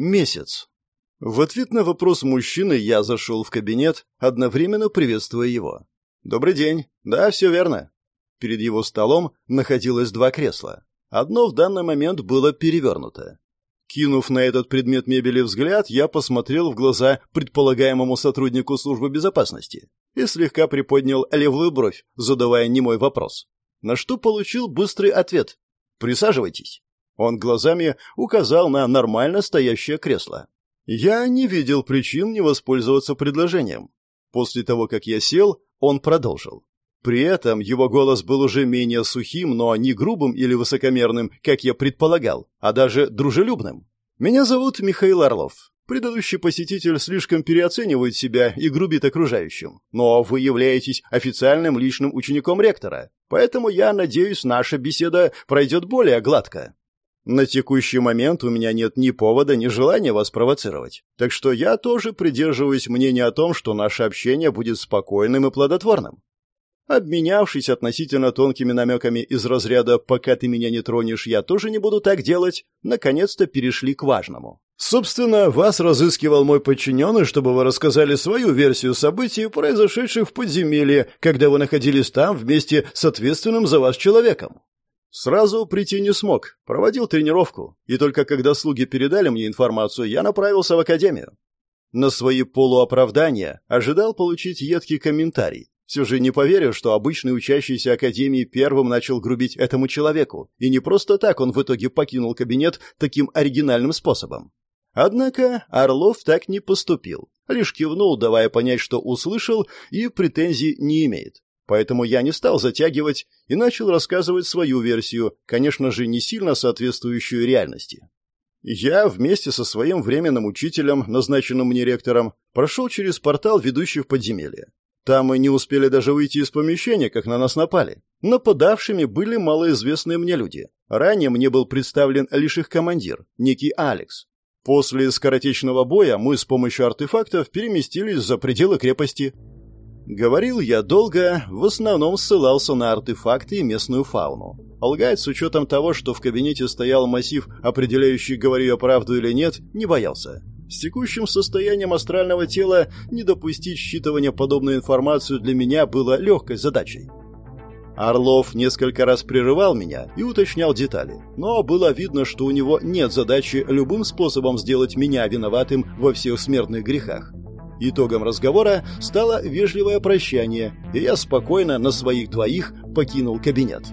Месяц. В ответ на вопрос мужчины я зашел в кабинет, одновременно приветствуя его. «Добрый день. Да, все верно». Перед его столом находилось два кресла. Одно в данный момент было перевернуто. Кинув на этот предмет мебели взгляд, я посмотрел в глаза предполагаемому сотруднику службы безопасности и слегка приподнял левую бровь, задавая немой вопрос. На что получил быстрый ответ. «Присаживайтесь». Он глазами указал на нормально стоящее кресло. Я не видел причин не воспользоваться предложением. После того, как я сел, он продолжил. При этом его голос был уже менее сухим, но не грубым или высокомерным, как я предполагал, а даже дружелюбным. «Меня зовут Михаил Орлов. Предыдущий посетитель слишком переоценивает себя и грубит окружающим. Но вы являетесь официальным личным учеником ректора, поэтому я надеюсь, наша беседа пройдет более гладко. На текущий момент у меня нет ни повода, ни желания вас провоцировать. Так что я тоже придерживаюсь мнения о том, что наше общение будет спокойным и плодотворным. Обменявшись относительно тонкими намеками из разряда «пока ты меня не тронешь, я тоже не буду так делать», наконец-то перешли к важному. Собственно, вас разыскивал мой подчиненный, чтобы вы рассказали свою версию событий, произошедших в подземелье, когда вы находились там вместе с ответственным за вас человеком. Сразу прийти не смог, проводил тренировку, и только когда слуги передали мне информацию, я направился в академию. На свои полуоправдания ожидал получить едкий комментарий. Все же не поверю, что обычный учащийся академии первым начал грубить этому человеку, и не просто так он в итоге покинул кабинет таким оригинальным способом. Однако Орлов так не поступил, лишь кивнул, давая понять, что услышал и претензий не имеет. Поэтому я не стал затягивать и начал рассказывать свою версию, конечно же, не сильно соответствующую реальности. Я вместе со своим временным учителем, назначенным мне ректором, прошел через портал, ведущий в подземелье. Там мы не успели даже выйти из помещения, как на нас напали. Нападавшими были малоизвестные мне люди. Ранее мне был представлен лишь их командир, некий Алекс. После скоротечного боя мы с помощью артефактов переместились за пределы крепости. Говорил я долго, в основном ссылался на артефакты и местную фауну. Лгать с учетом того, что в кабинете стоял массив, определяющий, говорю я правду или нет, не боялся. С текущим состоянием астрального тела не допустить считывания подобной информации для меня было легкой задачей. Орлов несколько раз прерывал меня и уточнял детали, но было видно, что у него нет задачи любым способом сделать меня виноватым во всех смертных грехах. Итогом разговора стало вежливое прощание, и я спокойно на своих двоих покинул кабинет.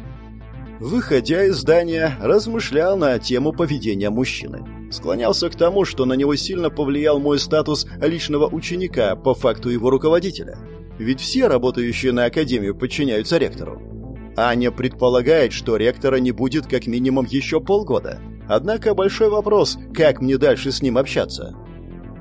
Выходя из здания, размышлял на тему поведения мужчины. Склонялся к тому, что на него сильно повлиял мой статус личного ученика по факту его руководителя. Ведь все работающие на академию подчиняются ректору. Аня предполагает, что ректора не будет как минимум еще полгода. Однако большой вопрос, как мне дальше с ним общаться.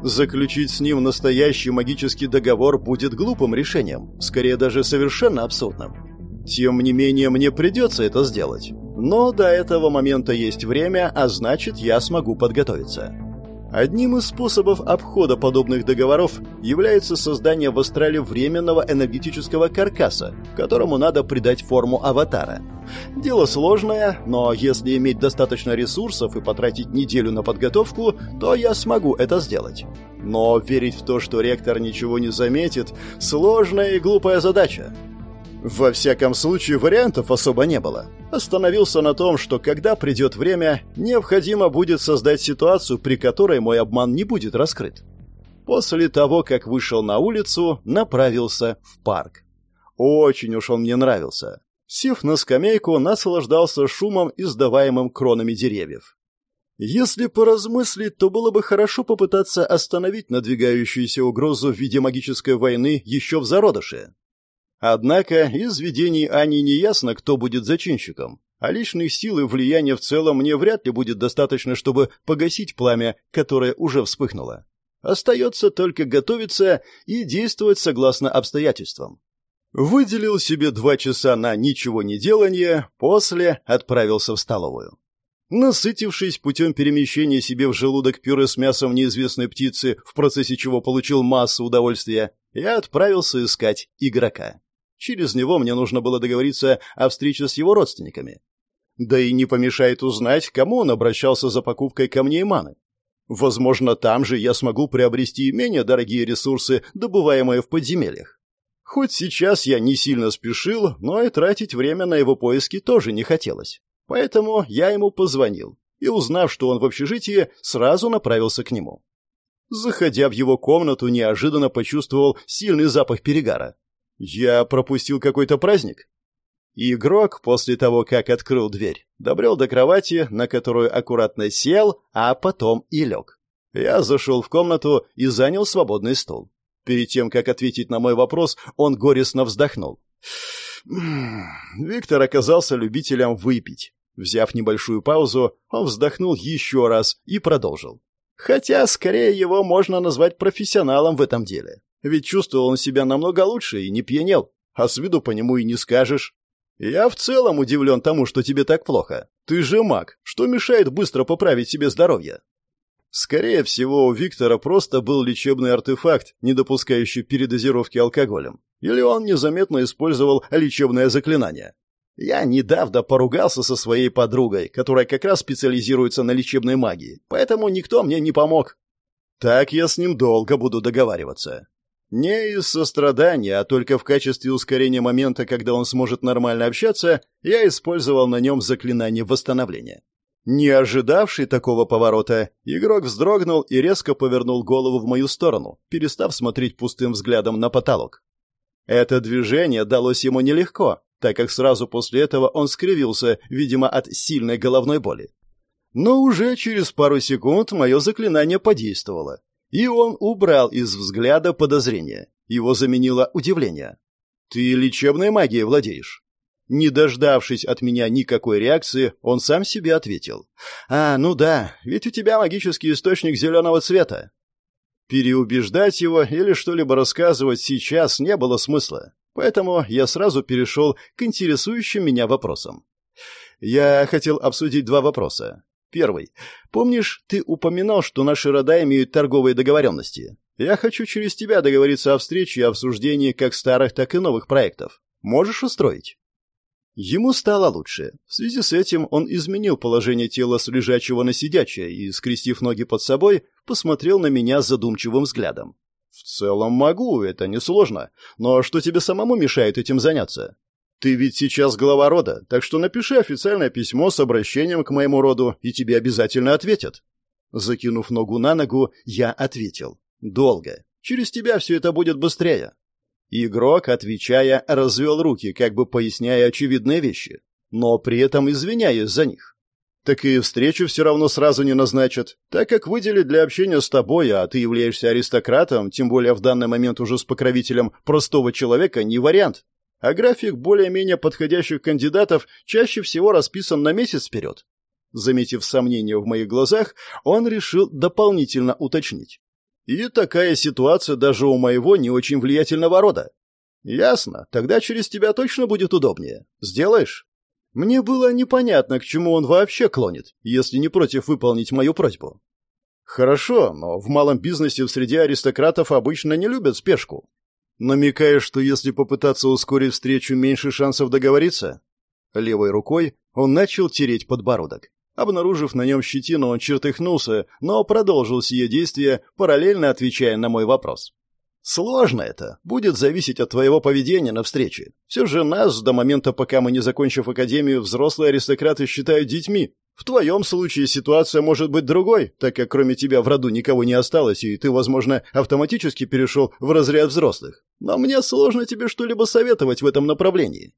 Заключить с ним настоящий магический договор будет глупым решением, скорее даже совершенно абсурдным. Тем не менее, мне придется это сделать. Но до этого момента есть время, а значит, я смогу подготовиться. Одним из способов обхода подобных договоров является создание в астрале временного энергетического каркаса, которому надо придать форму аватара. Дело сложное, но если иметь достаточно ресурсов и потратить неделю на подготовку, то я смогу это сделать. Но верить в то, что ректор ничего не заметит, сложная и глупая задача. Во всяком случае, вариантов особо не было. Остановился на том, что когда придет время, необходимо будет создать ситуацию, при которой мой обман не будет раскрыт. После того, как вышел на улицу, направился в парк. Очень уж он мне нравился. Сев на скамейку, наслаждался шумом, издаваемым кронами деревьев. Если поразмыслить, то было бы хорошо попытаться остановить надвигающуюся угрозу в виде магической войны еще в зародыше. Однако из видений Ани не ясно, кто будет зачинщиком, а личных сил и влияния в целом мне вряд ли будет достаточно, чтобы погасить пламя, которое уже вспыхнуло. Остается только готовиться и действовать согласно обстоятельствам. Выделил себе два часа на ничего не делание, после отправился в столовую. Насытившись путем перемещения себе в желудок пюре с мясом неизвестной птицы, в процессе чего получил массу удовольствия, я отправился искать игрока. Через него мне нужно было договориться о встрече с его родственниками. Да и не помешает узнать, кому он обращался за покупкой камней маны. Возможно, там же я смогу приобрести менее дорогие ресурсы, добываемые в подземельях. Хоть сейчас я не сильно спешил, но и тратить время на его поиски тоже не хотелось. Поэтому я ему позвонил и, узнав, что он в общежитии, сразу направился к нему. Заходя в его комнату, неожиданно почувствовал сильный запах перегара. Я пропустил какой-то праздник? Игрок, после того, как открыл дверь, добрел до кровати, на которую аккуратно сел, а потом и лег. Я зашел в комнату и занял свободный стул. Перед тем, как ответить на мой вопрос, он горестно вздохнул. Виктор оказался любителем выпить. Взяв небольшую паузу, он вздохнул еще раз и продолжил. Хотя, скорее, его можно назвать профессионалом в этом деле. Ведь чувствовал он себя намного лучше и не пьянел, а с виду по нему и не скажешь. Я в целом удивлен тому, что тебе так плохо. Ты же маг, что мешает быстро поправить себе здоровье? Скорее всего, у Виктора просто был лечебный артефакт, не допускающий передозировки алкоголем. Или он незаметно использовал лечебное заклинание. Я недавно поругался со своей подругой, которая как раз специализируется на лечебной магии, поэтому никто мне не помог. Так я с ним долго буду договариваться. Не из сострадания, а только в качестве ускорения момента, когда он сможет нормально общаться, я использовал на нем заклинание восстановления. Не ожидавший такого поворота, игрок вздрогнул и резко повернул голову в мою сторону, перестав смотреть пустым взглядом на потолок. Это движение далось ему нелегко, так как сразу после этого он скривился, видимо, от сильной головной боли. Но уже через пару секунд мое заклинание подействовало, и он убрал из взгляда подозрения. Его заменило удивление. «Ты лечебной магией владеешь?» Не дождавшись от меня никакой реакции, он сам себе ответил. «А, ну да, ведь у тебя магический источник зеленого цвета». Переубеждать его или что-либо рассказывать сейчас не было смысла, поэтому я сразу перешел к интересующим меня вопросам. Я хотел обсудить два вопроса. Первый. Помнишь, ты упоминал, что наши рода имеют торговые договоренности? Я хочу через тебя договориться о встрече и обсуждении как старых, так и новых проектов. Можешь устроить? Ему стало лучше. В связи с этим он изменил положение тела с лежачего на сидячее и, скрестив ноги под собой, посмотрел на меня задумчивым взглядом. «В целом могу, это несложно. Но что тебе самому мешает этим заняться? Ты ведь сейчас глава рода, так что напиши официальное письмо с обращением к моему роду, и тебе обязательно ответят». Закинув ногу на ногу, я ответил. «Долго. Через тебя все это будет быстрее». Игрок, отвечая, развел руки, как бы поясняя очевидные вещи, но при этом извиняясь за них. Так и встречу все равно сразу не назначат, так как выделить для общения с тобой, а ты являешься аристократом, тем более в данный момент уже с покровителем простого человека, не вариант. А график более-менее подходящих кандидатов чаще всего расписан на месяц вперед. Заметив сомнение в моих глазах, он решил дополнительно уточнить. И такая ситуация даже у моего не очень влиятельного рода. Ясно, тогда через тебя точно будет удобнее. Сделаешь? Мне было непонятно, к чему он вообще клонит, если не против выполнить мою просьбу. Хорошо, но в малом бизнесе в среде аристократов обычно не любят спешку. Намекая, что если попытаться ускорить встречу, меньше шансов договориться? Левой рукой он начал тереть подбородок. Обнаружив на нем щетину, он чертыхнулся, но продолжил сие действие, параллельно отвечая на мой вопрос. «Сложно это. Будет зависеть от твоего поведения на встрече. Все же нас, до момента, пока мы не закончив академию, взрослые аристократы считают детьми. В твоем случае ситуация может быть другой, так как кроме тебя в роду никого не осталось, и ты, возможно, автоматически перешел в разряд взрослых. Но мне сложно тебе что-либо советовать в этом направлении.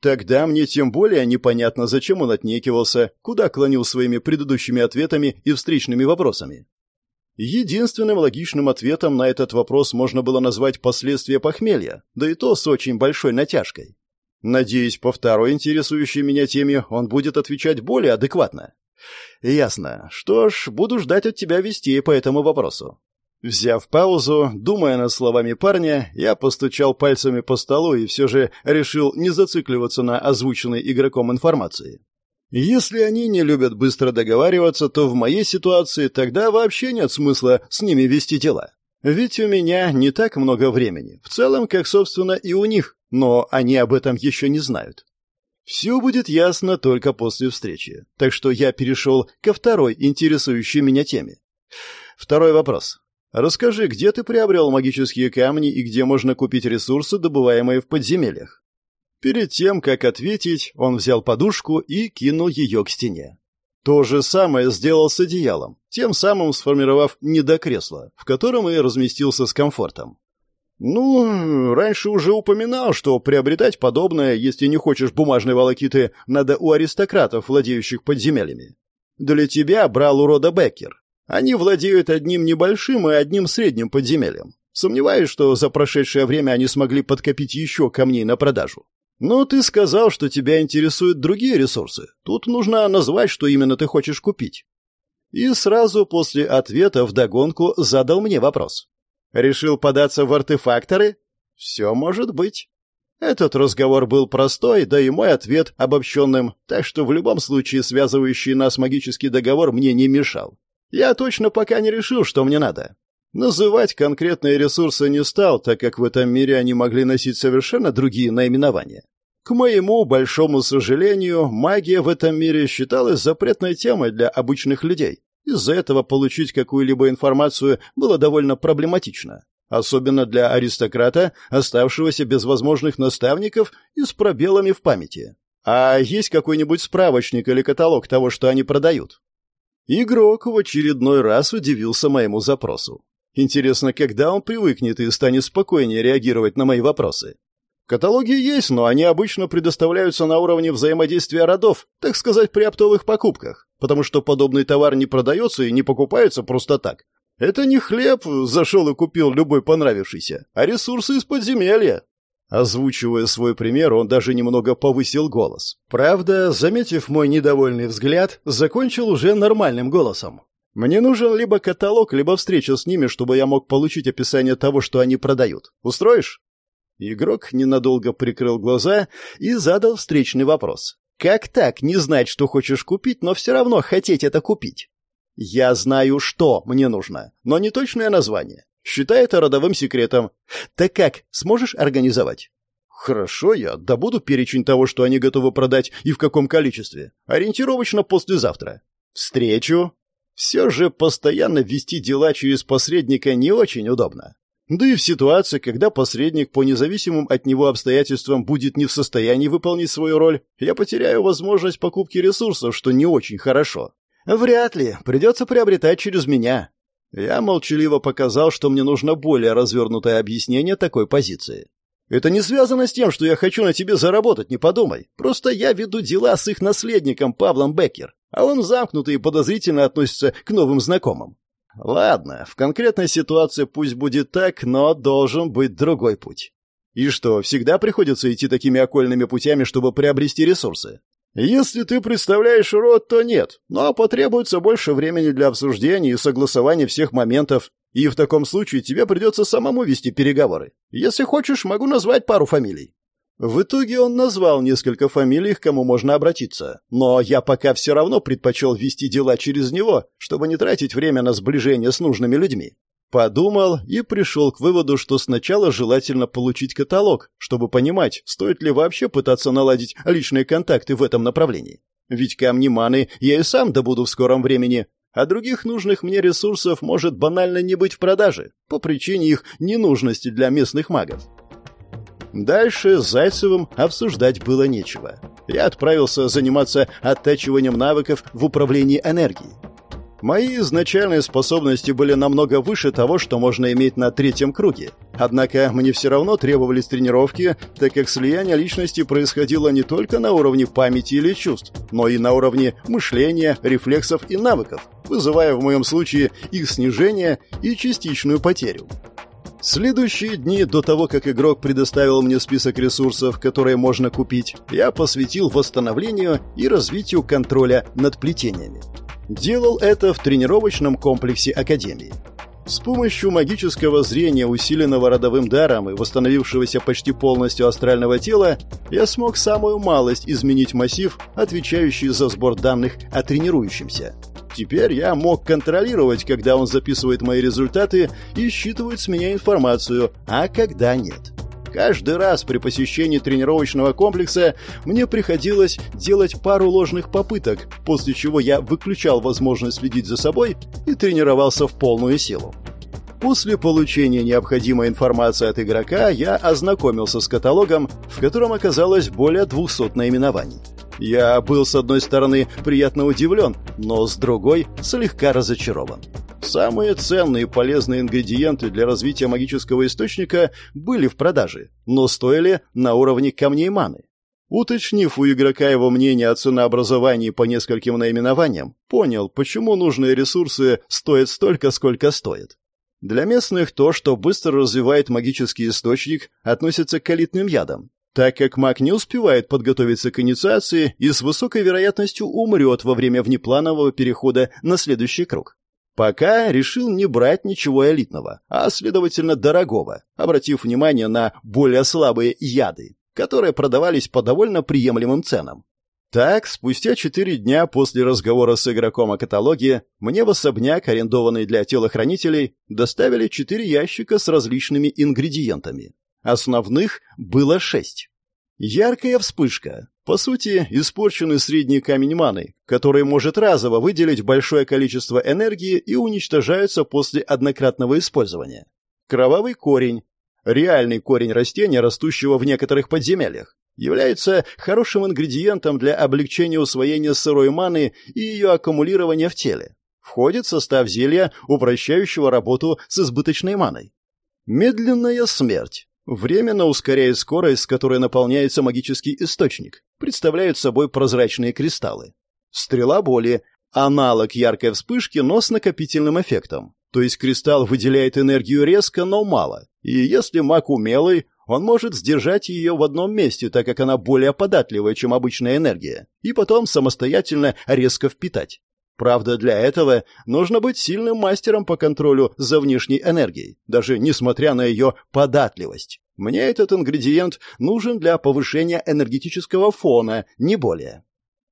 Тогда мне тем более непонятно, зачем он отнекивался, куда клонил своими предыдущими ответами и встречными вопросами. Единственным логичным ответом на этот вопрос можно было назвать последствия похмелья, да и то с очень большой натяжкой. Надеюсь, по второй интересующей меня теме он будет отвечать более адекватно. Ясно. Что ж, буду ждать от тебя вестей по этому вопросу. Взяв паузу, думая над словами парня, я постучал пальцами по столу и все же решил не зацикливаться на озвученной игроком информации. Если они не любят быстро договариваться, то в моей ситуации тогда вообще нет смысла с ними вести дела. Ведь у меня не так много времени, в целом, как, собственно, и у них, но они об этом еще не знают. Все будет ясно только после встречи, так что я перешел ко второй интересующей меня теме. Второй вопрос. Расскажи, где ты приобрел магические камни и где можно купить ресурсы, добываемые в подземельях? Перед тем, как ответить, он взял подушку и кинул ее к стене. То же самое сделал с одеялом, тем самым сформировав недокресло, в котором и разместился с комфортом. Ну, раньше уже упоминал, что приобретать подобное, если не хочешь бумажной волокиты, надо у аристократов, владеющих подземельями. Для тебя брал урода Беккер. Они владеют одним небольшим и одним средним подземельем. Сомневаюсь, что за прошедшее время они смогли подкопить еще камней на продажу. Но ты сказал, что тебя интересуют другие ресурсы. Тут нужно назвать, что именно ты хочешь купить. И сразу после ответа вдогонку задал мне вопрос. Решил податься в артефакторы? Все может быть. Этот разговор был простой, да и мой ответ обобщенным, так что в любом случае связывающий нас магический договор мне не мешал. Я точно пока не решил, что мне надо. Называть конкретные ресурсы не стал, так как в этом мире они могли носить совершенно другие наименования. К моему большому сожалению, магия в этом мире считалась запретной темой для обычных людей. Из-за этого получить какую-либо информацию было довольно проблематично. Особенно для аристократа, оставшегося без возможных наставников и с пробелами в памяти. А есть какой-нибудь справочник или каталог того, что они продают? Игрок в очередной раз удивился моему запросу. Интересно, когда он привыкнет и станет спокойнее реагировать на мои вопросы? Каталоги есть, но они обычно предоставляются на уровне взаимодействия родов, так сказать, при оптовых покупках, потому что подобный товар не продается и не покупается просто так. Это не хлеб, зашел и купил любой понравившийся, а ресурсы из подземелья. Озвучивая свой пример, он даже немного повысил голос. Правда, заметив мой недовольный взгляд, закончил уже нормальным голосом. Мне нужен либо каталог, либо встреча с ними, чтобы я мог получить описание того, что они продают. Устроишь? Игрок ненадолго прикрыл глаза и задал встречный вопрос. «Как так не знать, что хочешь купить, но все равно хотеть это купить?» «Я знаю, что мне нужно, но не точное название. Считай это родовым секретом. Так как, сможешь организовать?» «Хорошо, я добуду перечень того, что они готовы продать и в каком количестве. Ориентировочно послезавтра. Встречу. Все же постоянно вести дела через посредника не очень удобно. Да и в ситуации, когда посредник по независимым от него обстоятельствам будет не в состоянии выполнить свою роль, я потеряю возможность покупки ресурсов, что не очень хорошо. Вряд ли. Придется приобретать через меня. Я молчаливо показал, что мне нужно более развернутое объяснение такой позиции. Это не связано с тем, что я хочу на тебе заработать, не подумай. Просто я веду дела с их наследником Павлом Беккер, а он замкнутый и подозрительно относится к новым знакомым. Ладно, в конкретной ситуации пусть будет так, но должен быть другой путь. И что, всегда приходится идти такими окольными путями, чтобы приобрести ресурсы? Если ты представляешь род, то нет, но потребуется больше времени для обсуждения и согласования всех моментов, и в таком случае тебе придется самому вести переговоры. Если хочешь, могу назвать пару фамилий. В итоге он назвал несколько фамилий, к кому можно обратиться. Но я пока все равно предпочел вести дела через него, чтобы не тратить время на сближение с нужными людьми. Подумал и пришел к выводу, что сначала желательно получить каталог, чтобы понимать, стоит ли вообще пытаться наладить личные контакты в этом направлении. Ведь камни маны я и сам добуду в скором времени, а других нужных мне ресурсов может банально не быть в продаже, по причине их ненужности для местных магов. Дальше с Зайцевым обсуждать было нечего. Я отправился заниматься оттачиванием навыков в управлении энергией. Мои изначальные способности были намного выше того, что можно иметь на третьем круге. Однако мне все равно требовались тренировки, так как слияние личности происходило не только на уровне памяти или чувств, но и на уровне мышления, рефлексов и навыков, вызывая в моем случае их снижение и частичную потерю. Следующие дни до того, как игрок предоставил мне список ресурсов, которые можно купить, я посвятил восстановлению и развитию контроля над плетениями. Делал это в тренировочном комплексе Академии. С помощью магического зрения, усиленного родовым даром и восстановившегося почти полностью астрального тела, я смог самую малость изменить массив, отвечающий за сбор данных о тренирующемся. Теперь я мог контролировать, когда он записывает мои результаты и считывает с меня информацию, а когда нет. Каждый раз при посещении тренировочного комплекса мне приходилось делать пару ложных попыток, после чего я выключал возможность следить за собой и тренировался в полную силу. После получения необходимой информации от игрока я ознакомился с каталогом, в котором оказалось более 200 наименований. Я был, с одной стороны, приятно удивлен, но с другой – слегка разочарован. Самые ценные и полезные ингредиенты для развития магического источника были в продаже, но стоили на уровне камней маны. Уточнив у игрока его мнение о ценообразовании по нескольким наименованиям, понял, почему нужные ресурсы стоят столько, сколько стоят. Для местных то, что быстро развивает магический источник, относится к элитным ядам, так как маг не успевает подготовиться к инициации и с высокой вероятностью умрет во время внепланового перехода на следующий круг. Пока решил не брать ничего элитного, а, следовательно, дорогого, обратив внимание на более слабые яды, которые продавались по довольно приемлемым ценам. Так, спустя четыре дня после разговора с игроком о каталоге, мне в особняк, арендованный для телохранителей, доставили четыре ящика с различными ингредиентами. Основных было шесть. Яркая вспышка. По сути, испорченный средний камень маны, который может разово выделить большое количество энергии и уничтожается после однократного использования. Кровавый корень. Реальный корень растения, растущего в некоторых подземельях. Является хорошим ингредиентом для облегчения усвоения сырой маны и ее аккумулирования в теле. Входит в состав зелья, упрощающего работу с избыточной маной. Медленная смерть. Временно ускоряет скорость, с которой наполняется магический источник. Представляют собой прозрачные кристаллы. Стрела боли – аналог яркой вспышки, но с накопительным эффектом. То есть кристалл выделяет энергию резко, но мало. И если маг умелый, он может сдержать ее в одном месте, так как она более податливая, чем обычная энергия, и потом самостоятельно резко впитать. Правда, для этого нужно быть сильным мастером по контролю за внешней энергией, даже несмотря на ее податливость. Мне этот ингредиент нужен для повышения энергетического фона, не более.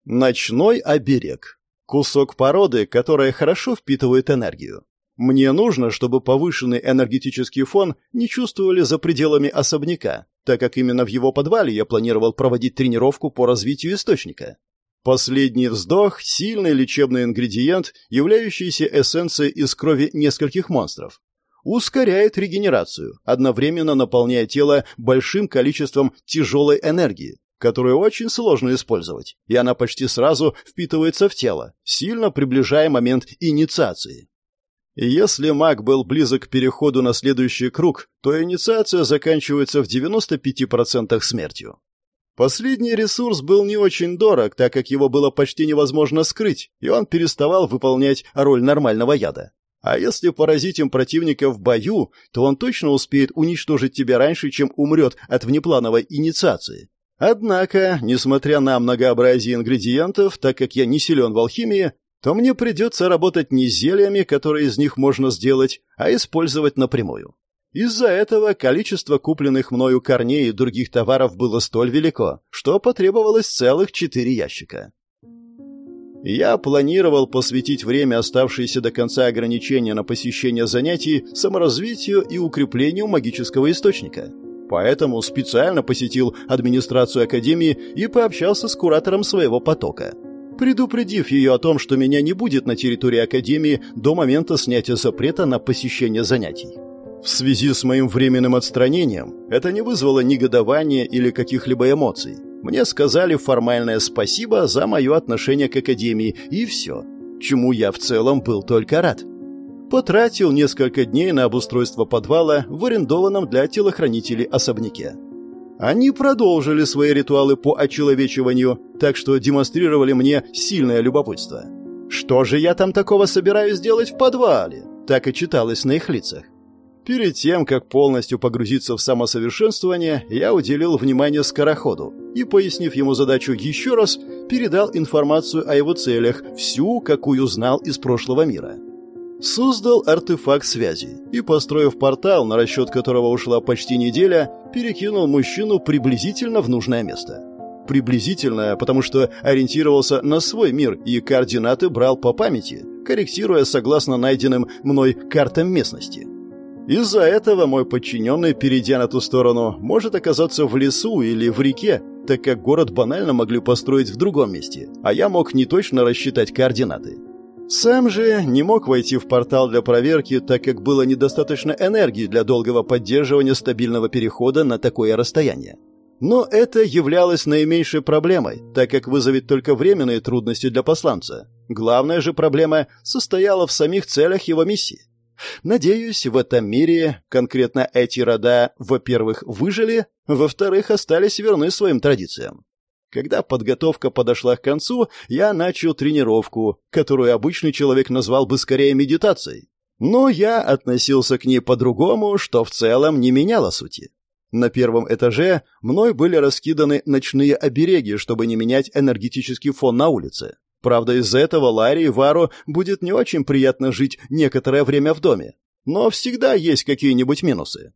Ночной оберег. Кусок породы, которая хорошо впитывает энергию. Мне нужно, чтобы повышенный энергетический фон не чувствовали за пределами особняка, так как именно в его подвале я планировал проводить тренировку по развитию источника. Последний вздох – сильный лечебный ингредиент, являющийся эссенцией из крови нескольких монстров. Ускоряет регенерацию, одновременно наполняя тело большим количеством тяжелой энергии, которую очень сложно использовать, и она почти сразу впитывается в тело, сильно приближая момент инициации. Если маг был близок к переходу на следующий круг, то инициация заканчивается в 95% смертью. Последний ресурс был не очень дорог, так как его было почти невозможно скрыть, и он переставал выполнять роль нормального яда. А если поразить им противника в бою, то он точно успеет уничтожить тебя раньше, чем умрет от внеплановой инициации. Однако, несмотря на многообразие ингредиентов, так как я не силен в алхимии, то мне придется работать не зельями, которые из них можно сделать, а использовать напрямую. Из-за этого количество купленных мною корней и других товаров было столь велико, что потребовалось целых четыре ящика. Я планировал посвятить время, оставшееся до конца ограничения на посещение занятий, саморазвитию и укреплению магического источника. Поэтому специально посетил администрацию Академии и пообщался с куратором своего потока. Предупредив ее о том, что меня не будет на территории Академии до момента снятия запрета на посещение занятий. В связи с моим временным отстранением это не вызвало негодования или каких-либо эмоций. Мне сказали формальное спасибо за мое отношение к Академии, и все, чему я в целом был только рад. Потратил несколько дней на обустройство подвала в арендованном для телохранителей особняке. Они продолжили свои ритуалы по очеловечиванию, так что демонстрировали мне сильное любопытство. Что же я там такого собираюсь делать в подвале? Так и читалось на их лицах. Перед тем, как полностью погрузиться в самосовершенствование, я уделил внимание скороходу и, пояснив ему задачу еще раз, передал информацию о его целях, всю, какую знал из прошлого мира. Создал артефакт связи и, построив портал, на расчет которого ушла почти неделя, перекинул мужчину приблизительно в нужное место. Приблизительно, потому что ориентировался на свой мир и координаты брал по памяти, корректируя согласно найденным мной картам местности. Из-за этого мой подчиненный, перейдя на ту сторону, может оказаться в лесу или в реке, так как город банально могли построить в другом месте, а я мог не точно рассчитать координаты. Сам же не мог войти в портал для проверки, так как было недостаточно энергии для долгого поддерживания стабильного перехода на такое расстояние. Но это являлось наименьшей проблемой, так как вызовет только временные трудности для посланца. Главная же проблема состояла в самих целях его миссии. Надеюсь, в этом мире конкретно эти рода, во-первых, выжили, во-вторых, остались верны своим традициям. Когда подготовка подошла к концу, я начал тренировку, которую обычный человек назвал бы скорее медитацией. Но я относился к ней по-другому, что в целом не меняло сути. На первом этаже мной были раскиданы ночные обереги, чтобы не менять энергетический фон на улице. Правда, из-за этого Ларри и Вару будет не очень приятно жить некоторое время в доме. Но всегда есть какие-нибудь минусы.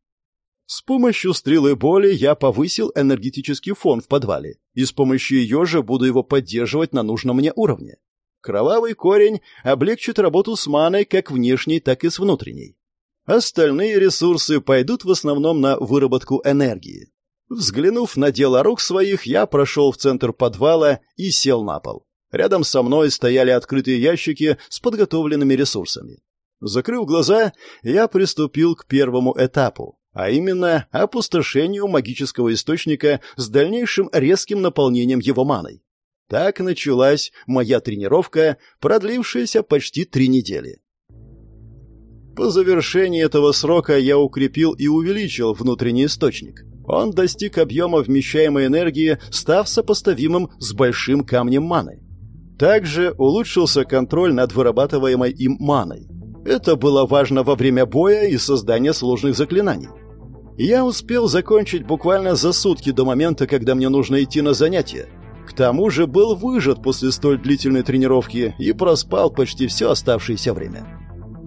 С помощью стрелы боли я повысил энергетический фон в подвале, и с помощью ее же буду его поддерживать на нужном мне уровне. Кровавый корень облегчит работу с маной как внешней, так и с внутренней. Остальные ресурсы пойдут в основном на выработку энергии. Взглянув на дело рук своих, я прошел в центр подвала и сел на пол. Рядом со мной стояли открытые ящики с подготовленными ресурсами. Закрыв глаза, я приступил к первому этапу, а именно опустошению магического источника с дальнейшим резким наполнением его маной. Так началась моя тренировка, продлившаяся почти три недели. По завершении этого срока я укрепил и увеличил внутренний источник. Он достиг объема вмещаемой энергии, став сопоставимым с большим камнем маны. Также улучшился контроль над вырабатываемой им маной. Это было важно во время боя и создания сложных заклинаний. Я успел закончить буквально за сутки до момента, когда мне нужно идти на занятия. К тому же был выжат после столь длительной тренировки и проспал почти все оставшееся время.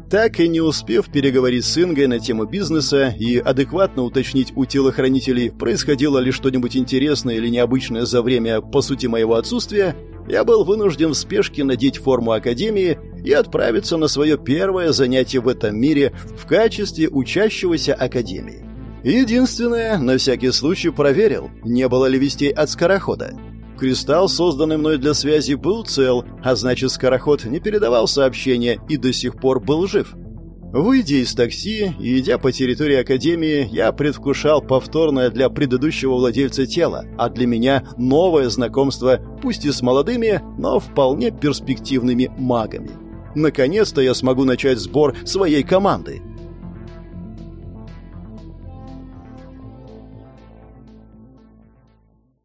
Так и не успев переговорить с Ингой на тему бизнеса и адекватно уточнить у телохранителей, происходило ли что-нибудь интересное или необычное за время, по сути, моего отсутствия, я был вынужден в спешке надеть форму Академии и отправиться на свое первое занятие в этом мире в качестве учащегося Академии. Единственное, на всякий случай проверил, не было ли вестей от скорохода. Кристалл, созданный мной для связи, был цел, а значит, скороход не передавал сообщения и до сих пор был жив. Выйдя из такси и идя по территории Академии, я предвкушал повторное для предыдущего владельца тела, а для меня новое знакомство, пусть и с молодыми, но вполне перспективными магами. Наконец-то я смогу начать сбор своей команды –